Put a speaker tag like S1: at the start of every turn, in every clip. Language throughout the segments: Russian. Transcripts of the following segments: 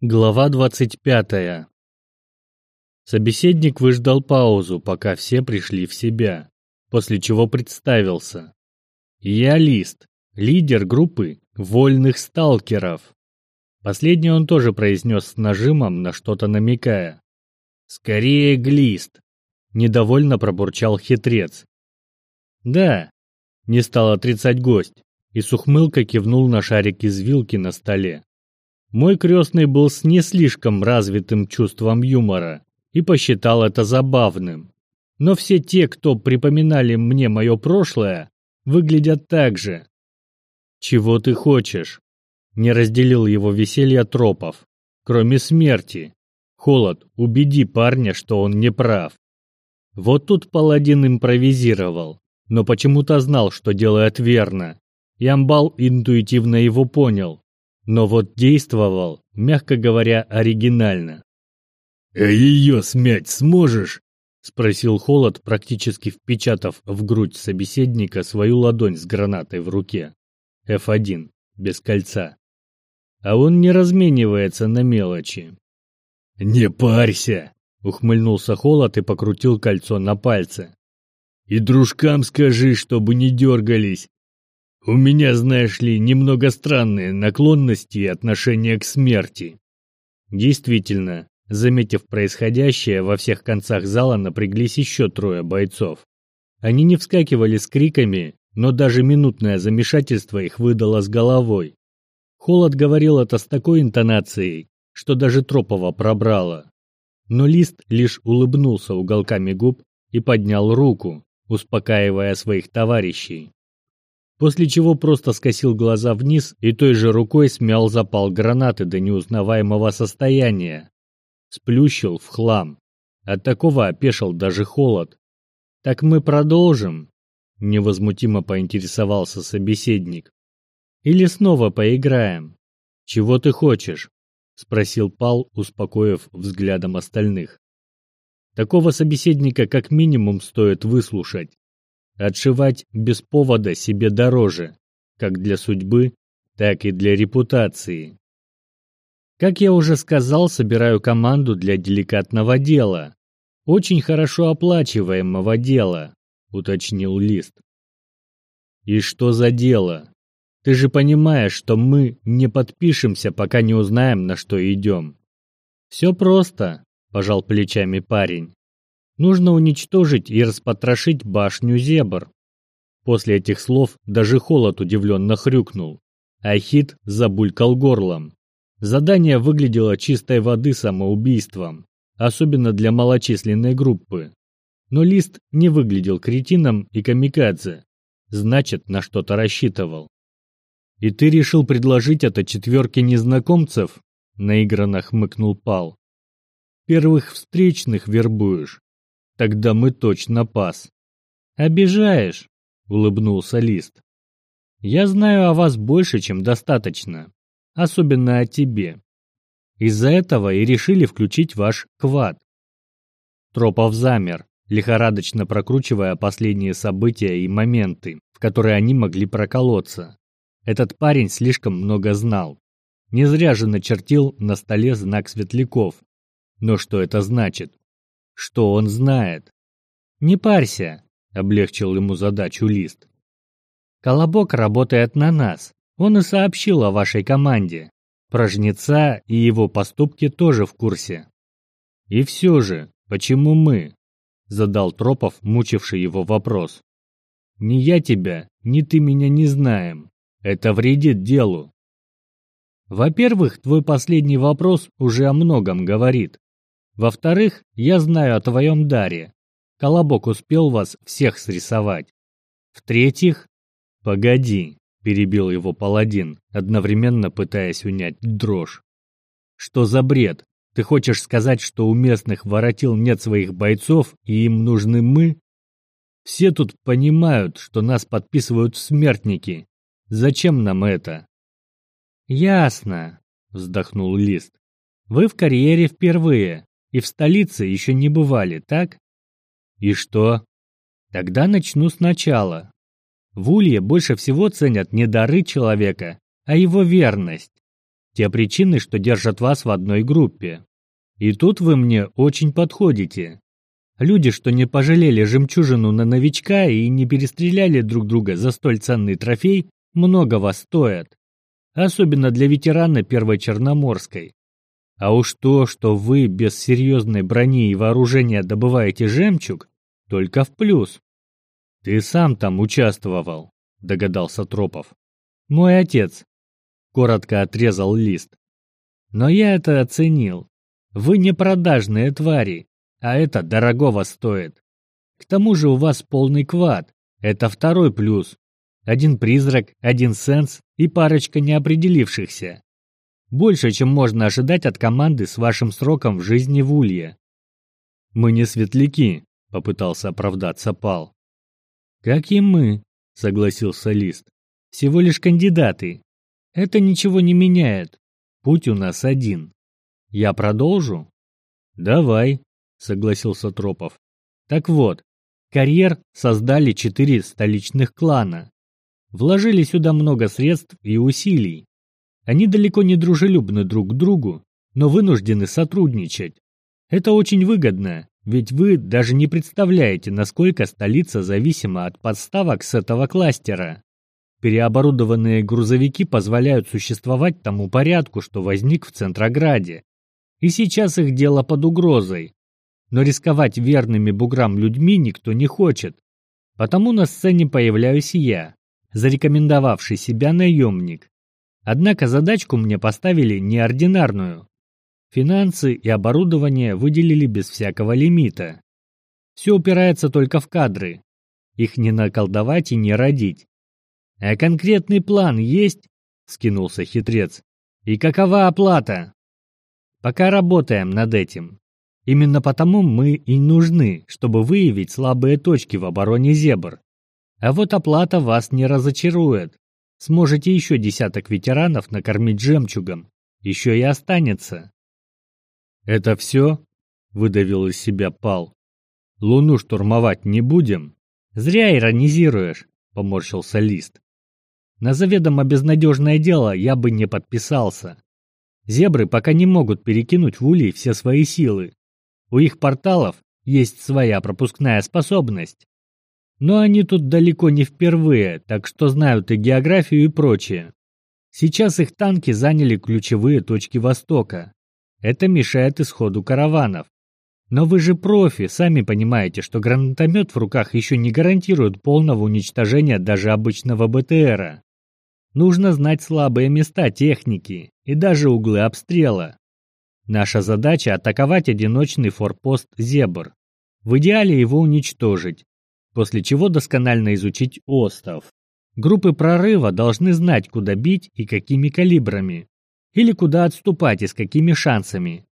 S1: Глава 25. Собеседник выждал паузу, пока все пришли в себя, после чего представился. Я Лист, лидер группы вольных сталкеров. Последний он тоже произнес с нажимом, на что-то намекая. «Скорее, Глист!» – недовольно пробурчал хитрец. «Да», – не стал отрицать гость, и с ухмылкой кивнул на шарик из вилки на столе. Мой крестный был с не слишком развитым чувством юмора и посчитал это забавным. Но все те, кто припоминали мне мое прошлое, выглядят так же. «Чего ты хочешь?» Не разделил его веселье Тропов. «Кроме смерти. Холод, убеди парня, что он не прав». Вот тут паладин импровизировал, но почему-то знал, что делает верно. И Амбал интуитивно его понял, но вот действовал, мягко говоря, оригинально.
S2: «А ее смять сможешь?»
S1: — спросил Холод, практически впечатав в грудь собеседника свою ладонь с гранатой в руке. F1, без кольца. А он не разменивается на мелочи.
S2: «Не парься!»
S1: — ухмыльнулся Холод и покрутил кольцо на пальце.
S2: «И дружкам скажи, чтобы не дергались, у меня, знаешь ли, немного странные наклонности и отношения к смерти.
S1: Действительно, заметив происходящее, во всех концах зала напряглись еще трое бойцов. Они не вскакивали с криками, но даже минутное замешательство их выдало с головой. Холод говорил это с такой интонацией, что даже Тропова пробрало. Но Лист лишь улыбнулся уголками губ и поднял руку, успокаивая своих товарищей после чего просто скосил глаза вниз и той же рукой смял запал гранаты до неузнаваемого состояния. Сплющил в хлам. От такого опешил даже холод. «Так мы продолжим?» – невозмутимо поинтересовался собеседник. «Или снова поиграем? Чего ты хочешь?» – спросил Пал, успокоив взглядом остальных. Такого собеседника как минимум стоит выслушать. Отшивать без повода себе дороже, как для судьбы, так и для репутации. Как я уже сказал, собираю команду для деликатного дела. Очень хорошо оплачиваемого дела, уточнил Лист. И что за дело? Ты же понимаешь, что мы не подпишемся, пока не узнаем, на что идем. Все просто, пожал плечами парень. Нужно уничтожить и распотрошить башню Зебр. После этих слов даже холод удивленно хрюкнул. Ахит забулькал горлом. Задание выглядело чистой воды самоубийством, особенно для малочисленной группы. Но Лист не выглядел кретином и камикадзе, значит, на что-то рассчитывал. «И ты решил предложить это четверке незнакомцев?» – наигранно хмыкнул Пал. «Первых встречных вербуешь. Тогда мы точно пас. Обижаешь, улыбнулся Лист. Я знаю о вас больше, чем достаточно, особенно о тебе. Из-за этого и решили включить ваш квад. Тропов замер, лихорадочно прокручивая последние события и моменты, в которые они могли проколоться. Этот парень слишком много знал. Не зря же начертил на столе знак светляков. Но что это значит? Что он знает. «Не парься», — облегчил ему задачу Лист. «Колобок работает на нас. Он и сообщил о вашей команде. Про жнеца и его поступки тоже в курсе». «И все же, почему мы?» — задал Тропов, мучивший его вопрос. «Ни я тебя, ни ты меня не знаем. Это вредит делу». «Во-первых, твой последний вопрос уже о многом говорит. Во-вторых, я знаю о твоем даре. Колобок успел вас всех срисовать. В-третьих... Погоди, перебил его паладин, одновременно пытаясь унять дрожь. Что за бред? Ты хочешь сказать, что у местных воротил нет своих бойцов, и им нужны мы? Все тут понимают, что нас подписывают смертники. Зачем нам это? Ясно, вздохнул Лист. Вы в карьере впервые, и в столице еще не бывали, так? И что? Тогда начну сначала. В Улье больше всего ценят не дары человека, а его верность. те причины, что держат вас в одной группе. И тут вы мне очень подходите. Люди, что не пожалели жемчужину на новичка и не перестреляли друг друга за столь ценный трофей, многого стоят. Особенно для ветерана Первой Черноморской. А уж то, что вы без серьезной брони и вооружения добываете жемчуг, только в плюс. Ты сам там участвовал, догадался Тропов. Мой отец. Коротко отрезал лист. Но я это оценил. Вы не продажные твари, а это дорогого стоит. К тому же у вас полный квад. Это второй плюс. Один призрак, один сенс и парочка неопределившихся. Больше, чем можно ожидать от команды с вашим сроком в жизни в Улье. Мы не светляки, попытался оправдаться Пал. Как и мы, согласился Лист. Всего лишь кандидаты. Это ничего не меняет. Путь у нас один. Я продолжу? Давай, согласился Тропов. Так вот, карьер создали четыре столичных клана. Вложили сюда много средств и усилий. Они далеко не дружелюбны друг к другу, но вынуждены сотрудничать. Это очень выгодно, ведь вы даже не представляете, насколько столица зависима от подставок с этого кластера. Переоборудованные грузовики позволяют существовать тому порядку, что возник в Центрограде. И сейчас их дело под угрозой. Но рисковать верными буграм людьми никто не хочет. Потому на сцене появляюсь я, зарекомендовавший себя наемник. Однако задачку мне поставили неординарную. Финансы и оборудование выделили без всякого лимита. Все упирается только в кадры. Их не наколдовать и не родить. А конкретный план есть? Скинулся хитрец. И какова оплата? Пока работаем над этим. Именно потому мы и нужны, чтобы выявить слабые точки в обороне зебр. А вот оплата вас не разочарует. Сможете еще десяток ветеранов накормить жемчугом. Еще и останется. «Это все?» — выдавил из себя Пал. «Луну штурмовать не будем?» «Зря иронизируешь», — поморщился Лист. «На заведомо безнадежное дело я бы не подписался. Зебры пока не могут перекинуть в улей все свои силы. У их порталов есть своя пропускная способность. Но они тут далеко не впервые, так что знают и географию и прочее. Сейчас их танки заняли ключевые точки Востока. Это мешает исходу караванов. Но вы же профи, сами понимаете, что гранатомет в руках еще не гарантирует полного уничтожения даже обычного БТРа. Нужно знать слабые места техники и даже углы обстрела. Наша задача – атаковать одиночный форпост «Зебр». В идеале его уничтожить, после чего досконально изучить остов. Группы прорыва должны знать, куда бить и какими калибрами, или куда отступать и с какими шансами.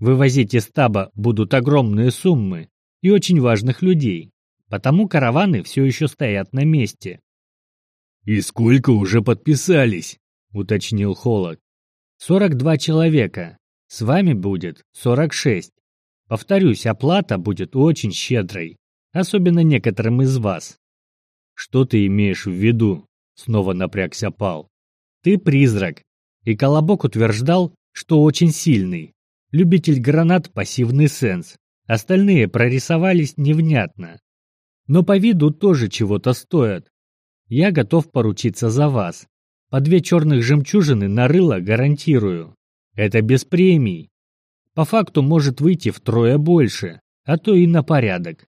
S1: Вывозить из стаба будут огромные суммы и очень важных людей, потому караваны все еще стоят на месте.
S2: «И сколько уже подписались?» — уточнил Холод.
S1: «42 человека. С вами будет 46. Повторюсь, оплата будет очень щедрой особенно некоторым из вас. Что ты имеешь в виду? Снова напрягся Пал. Ты призрак. И Колобок утверждал, что очень сильный. Любитель гранат пассивный сенс. Остальные прорисовались невнятно. Но по виду тоже чего-то стоят. Я готов поручиться за вас. По две черных жемчужины на рыло гарантирую. Это без премий. По факту может выйти втрое больше, а то и на порядок.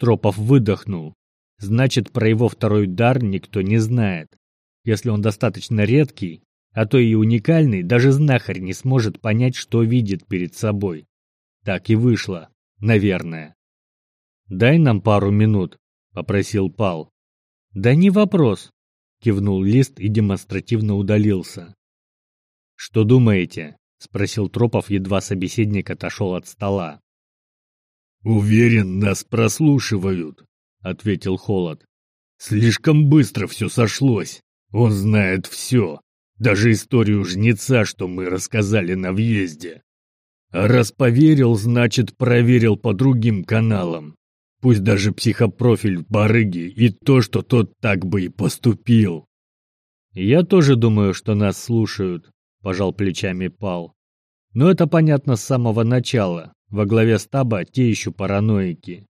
S1: Тропов выдохнул. Значит, про его второй дар никто не знает. Если он достаточно редкий, а то и уникальный, даже знахарь не сможет понять, что видит перед собой. Так и вышло, наверное. «Дай нам пару минут», — попросил Пал. «Да не вопрос», — кивнул Лист и демонстративно удалился. «Что думаете?» — спросил Тропов, едва собеседник отошел от стола.
S2: «Уверен, нас прослушивают», — ответил Холод. «Слишком быстро все сошлось. Он знает все, даже историю жнеца, что мы рассказали на въезде. А раз поверил, значит, проверил по другим каналам. Пусть даже психопрофиль барыги и то, что тот так бы и поступил».
S1: «Я тоже думаю, что нас слушают», пожал плечами Пал. Но это понятно с самого начала. Во главе стаба те еще параноики.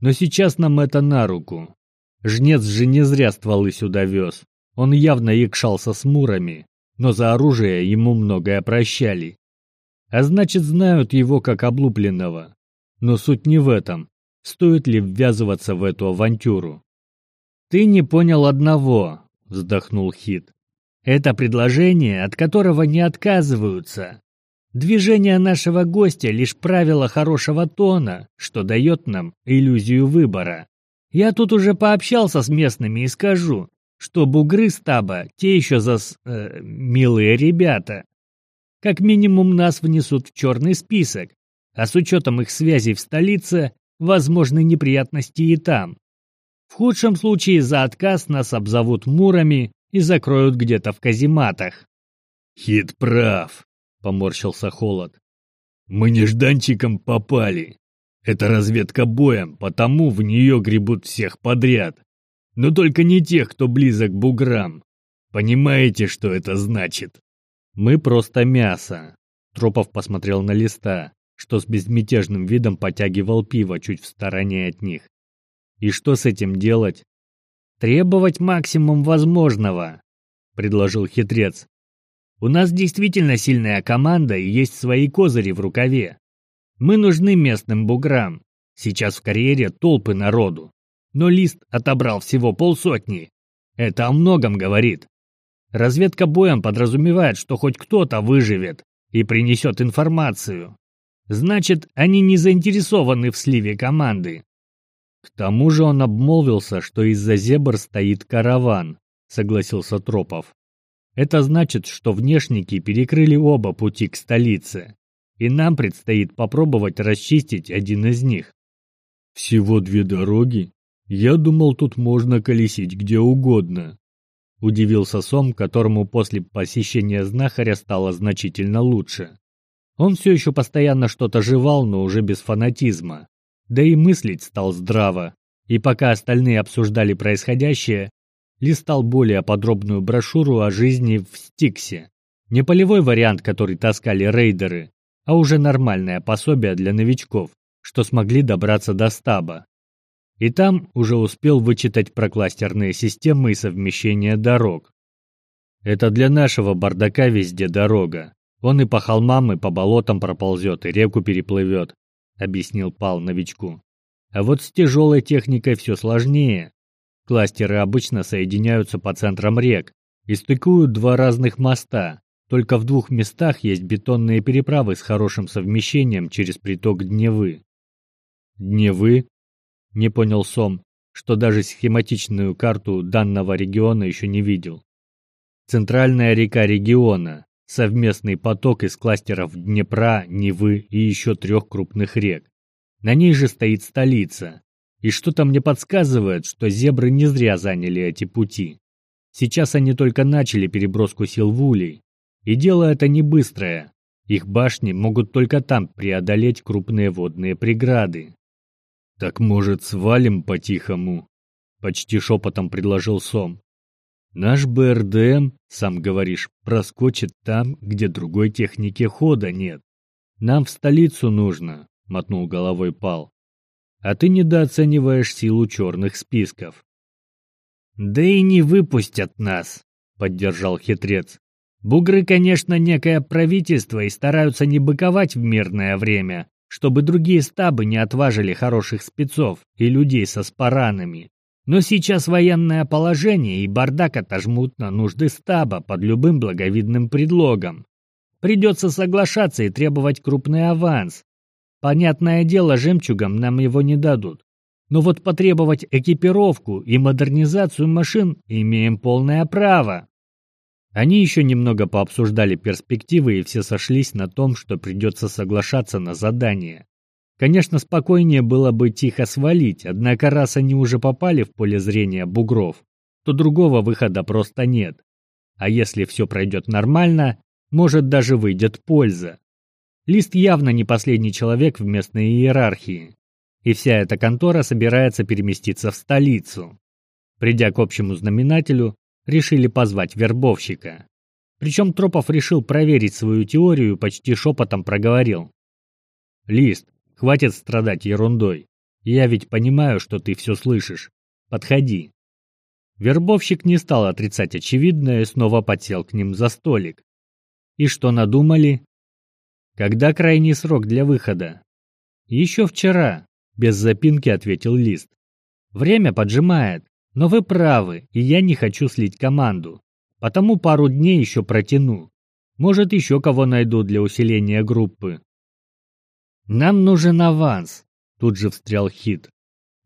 S1: Но сейчас нам это на руку. Жнец же не зря стволы сюда вез. Он явно якшался с мурами, но за оружие ему многое прощали. А значит, знают его как облупленного. Но суть не в этом. Стоит ли ввязываться в эту авантюру? «Ты не понял одного», — вздохнул Хит. «Это предложение, от которого не отказываются. Движение нашего гостя — лишь правило хорошего тона, что дает нам иллюзию выбора. Я тут уже пообщался с местными и скажу, что бугры стаба — те еще зас... Э, милые ребята. Как минимум нас внесут в черный список, а с учетом их связей в столице, возможны неприятности и там. В худшем случае за отказ нас обзовут мурами и закроют где-то в казематах.
S2: «Хит прав», — поморщился Холод. «Мы нежданчиком попали. Это разведка боем, потому в нее гребут всех подряд. Но только не тех, кто близок к буграм. Понимаете, что это значит?»
S1: «Мы просто мясо», — Тропов посмотрел на листа, что с безмятежным видом потягивал пиво чуть в стороне от них. И что с этим делать? Требовать максимум возможного, предложил хитрец. У нас действительно сильная команда и есть свои козыри в рукаве. Мы нужны местным буграм. Сейчас в карьере толпы народу. Но Лист отобрал всего полсотни. Это о многом говорит. Разведка боем подразумевает, что хоть кто-то выживет и принесет информацию. Значит, они не заинтересованы в сливе команды. К тому же он обмолвился, что из-за зебр стоит караван, согласился Тропов. Это значит, что внешники перекрыли оба пути к столице, и нам предстоит попробовать расчистить один из них.
S2: Всего две дороги? Я думал, тут можно колесить где угодно.
S1: Удивился Сом, которому после посещения знахаря стало значительно лучше. Он все еще постоянно что-то жевал, но уже без фанатизма. Да и мыслить стал здраво. И пока остальные обсуждали происходящее, листал более подробную брошюру о жизни в Стиксе. Не полевой вариант, который таскали рейдеры, а уже нормальное пособие для новичков, что смогли добраться до стаба. И там уже успел вычитать про кластерные системы и совмещение дорог. Это для нашего бардака везде дорога. Он и по холмам, и по болотам проползет, и реку переплывет, — объяснил Пал новичку. А вот с тяжелой техникой все сложнее. Кластеры обычно соединяются по центрам рек и стыкуют два разных моста. Только в двух местах есть бетонные переправы с хорошим совмещением через приток Дневы. Дневы? Не понял Сом, что даже схематичную карту данного региона еще не видел. Центральная река региона, совместный поток из кластеров Днепра, Невы и еще трех крупных рек. На ней же стоит столица. И что-то мне подсказывает, что зебры не зря заняли эти пути. Сейчас они только начали переброску сил в Улей. И дело это не быстрое. Их башни могут только там преодолеть крупные водные преграды.
S2: «Так, может, свалим по-тихому?» — почти шепотом предложил Сом.
S1: Наш БРДМ, сам говоришь, проскочит там, где другой техники хода нет. Нам в столицу нужно, мотнул головой Пал. А ты недооцениваешь силу черных списков. Да и не выпустят нас, поддержал хитрец. Бугры, конечно, некое правительство и стараются не быковать в мирное время, чтобы другие стабы не отважили хороших спецов и людей со спаранами. Но сейчас военное положение и бардак отожмут на нужды стаба под любым благовидным предлогом. Придется соглашаться и требовать крупный аванс. Понятное дело, жемчугом нам его не дадут. Но вот потребовать экипировку и модернизацию машин имеем полное право. Они еще немного пообсуждали перспективы и все сошлись на том, что придется соглашаться на задание. Конечно, спокойнее было бы тихо свалить, однако раз они уже попали в поле зрения бугров, то другого выхода просто нет. А если все пройдет нормально, может даже выйдет польза. Лист явно не последний человек в местной иерархии, и вся эта контора собирается переместиться в столицу. Придя к общему знаменателю, решили позвать вербовщика. Причем Тропов решил проверить свою теорию и почти шепотом проговорил. «Лист, хватит страдать ерундой. Я ведь понимаю, что ты все слышишь. Подходи». Вербовщик не стал отрицать очевидное и снова подсел к ним за столик. И что надумали? Когда крайний срок для выхода? Еще вчера, без запинки ответил Лист. Время поджимает, но вы правы, и я не хочу слить команду. Потому пару дней еще протяну. Может, еще кого найду для усиления группы. Нам нужен аванс, тут же встрял Хит.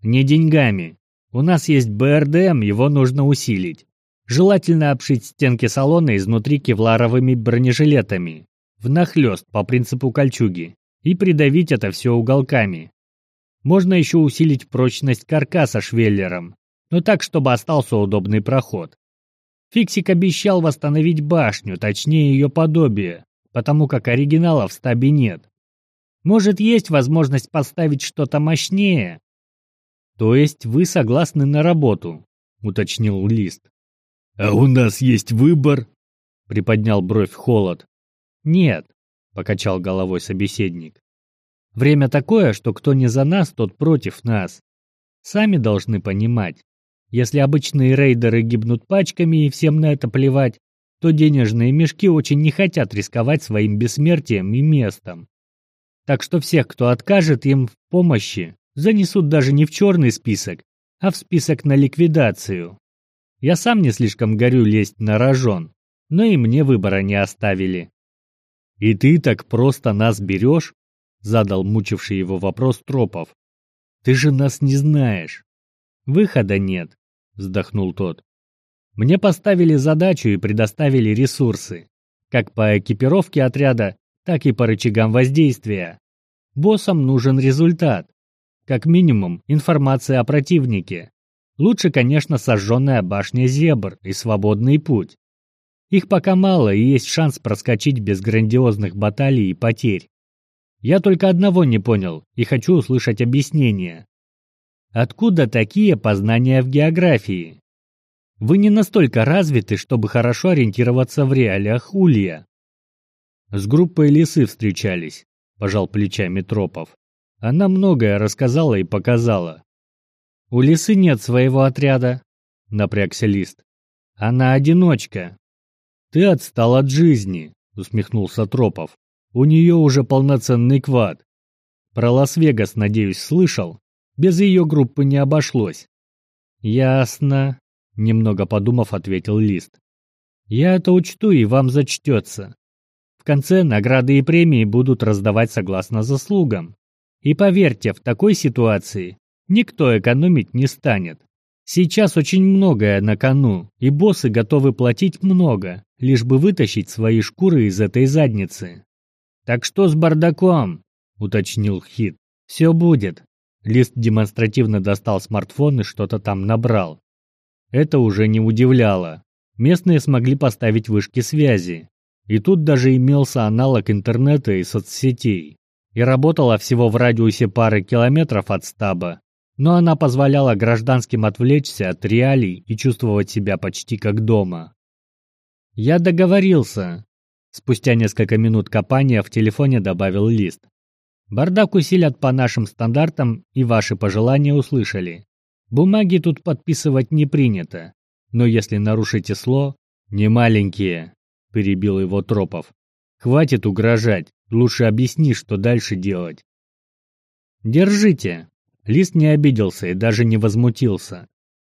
S1: Не деньгами. У нас есть БРДМ, его нужно усилить. Желательно обшить стенки салона изнутри кевларовыми бронежилетами, внахлёст по принципу кольчуги, и придавить это все уголками. Можно еще усилить прочность каркаса швеллером, но так, чтобы остался удобный проход. Фиксик обещал восстановить башню, точнее ее подобие, потому как оригинала в стабе нет. Может, есть возможность поставить что-то мощнее? То есть вы согласны на работу, уточнил Лист.
S2: «А у нас есть выбор?»
S1: — приподнял бровь Холод. «Нет», — покачал головой собеседник. «Время такое, что кто не за нас, тот против нас. Сами должны понимать. Если обычные рейдеры гибнут пачками и всем на это плевать, то денежные мешки очень не хотят рисковать своим бессмертием и местом. Так что всех, кто откажет им в помощи, занесут даже не в черный список, а в список на ликвидацию. Я сам не слишком горю лезть на рожон, но и мне выбора не оставили. «И ты так просто нас берешь?» — задал мучивший его вопрос Тропов. «Ты же нас не знаешь». «Выхода нет», — вздохнул тот. «Мне поставили задачу и предоставили ресурсы, как по экипировке отряда, так и по рычагам воздействия. Боссам нужен результат. Как минимум, информация о противнике. Лучше, конечно, сожженная башня Зебр и свободный путь. Их пока мало и есть шанс проскочить без грандиозных баталий и потерь. Я только одного не понял и хочу услышать объяснение. Откуда такие познания в географии? Вы не настолько развиты, чтобы хорошо ориентироваться в реалиях Улья. С группой лисы встречались, пожал плечами Тропов. Она многое рассказала и показала. «У лисы нет своего отряда», — напрягся Лист. «Она одиночка». «Ты отстал от жизни», — усмехнулся Тропов. «У нее уже полноценный квад. Про Лас-Вегас, надеюсь, слышал? Без ее группы не обошлось». «Ясно», — немного подумав, ответил Лист. «Я это учту и вам зачтется. В конце награды и премии будут раздавать согласно заслугам. И поверьте, в такой ситуации никто экономить не станет. Сейчас очень многое на кону, и боссы готовы платить много, лишь бы вытащить свои шкуры из этой задницы. «Так что с бардаком?» — уточнил Хит. «Все будет». Лист демонстративно достал смартфон и что-то там набрал. Это уже не удивляло. Местные смогли поставить вышки связи. И тут даже имелся аналог интернета и соцсетей. И работала всего в радиусе пары километров от стаба, но она позволяла гражданским отвлечься от реалий и чувствовать себя почти как дома. «Я договорился», — спустя несколько минут копания в телефоне добавил лист. «Бардак усилят по нашим стандартам, и ваши пожелания услышали. Бумаги тут подписывать не принято, но если нарушите сло, не маленькие», — перебил его Тропов. «Хватит угрожать, лучше объясни, что дальше делать». «Держите», Лист не обиделся и даже не возмутился.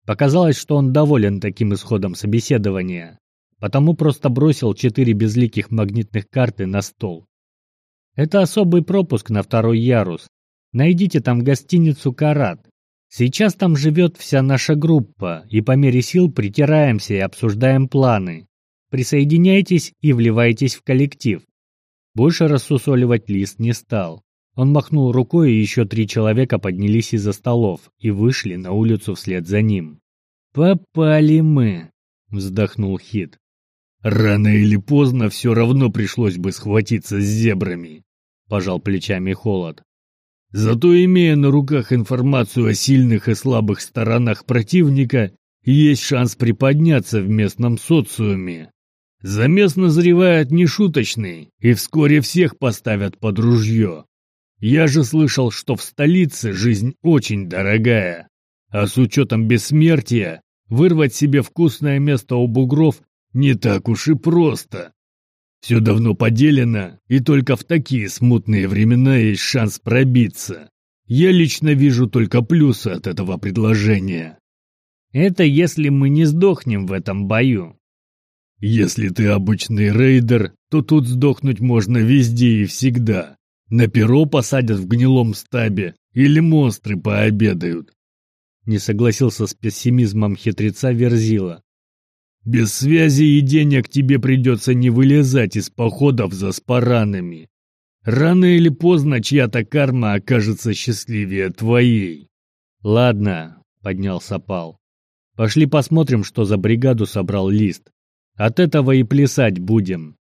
S1: Показалось, что он доволен таким исходом собеседования, потому просто бросил четыре безликих магнитных карты на стол. Это особый пропуск на второй ярус. Найдите там гостиницу «Карат». Сейчас там живет вся наша группа, и по мере сил притираемся и обсуждаем планы. Присоединяйтесь и вливайтесь в коллектив. Больше рассусоливать лист не стал. Он махнул рукой, и еще три человека поднялись из-за столов и вышли на улицу вслед за ним. «Попали мы!» — вздохнул Хит.
S2: «Рано или поздно все равно пришлось бы схватиться с зебрами», — пожал плечами Холод. «Зато, имея на руках информацию о сильных и слабых сторонах противника, есть шанс приподняться в местном социуме. Замес назревает нешуточный, и вскоре всех поставят под ружье. Я же слышал, что в столице жизнь очень дорогая, а с учетом бессмертия вырвать себе вкусное место у бугров не так уж и просто. Все давно поделено, и только в такие смутные времена есть шанс пробиться. Я лично вижу только плюсы от этого предложения.
S1: Это если мы не сдохнем в этом бою.
S2: Если ты обычный рейдер, то тут сдохнуть можно везде и всегда. На перо посадят в гнилом стабе или монстры пообедают.
S1: Не согласился с пессимизмом хитреца Верзила.
S2: Без связи и денег тебе придется не вылезать из походов за спаранами. Рано или поздно чья-то карма окажется счастливее твоей.
S1: Ладно, поднялся Пал. Пошли посмотрим, что за бригаду собрал лист. От этого и плясать будем.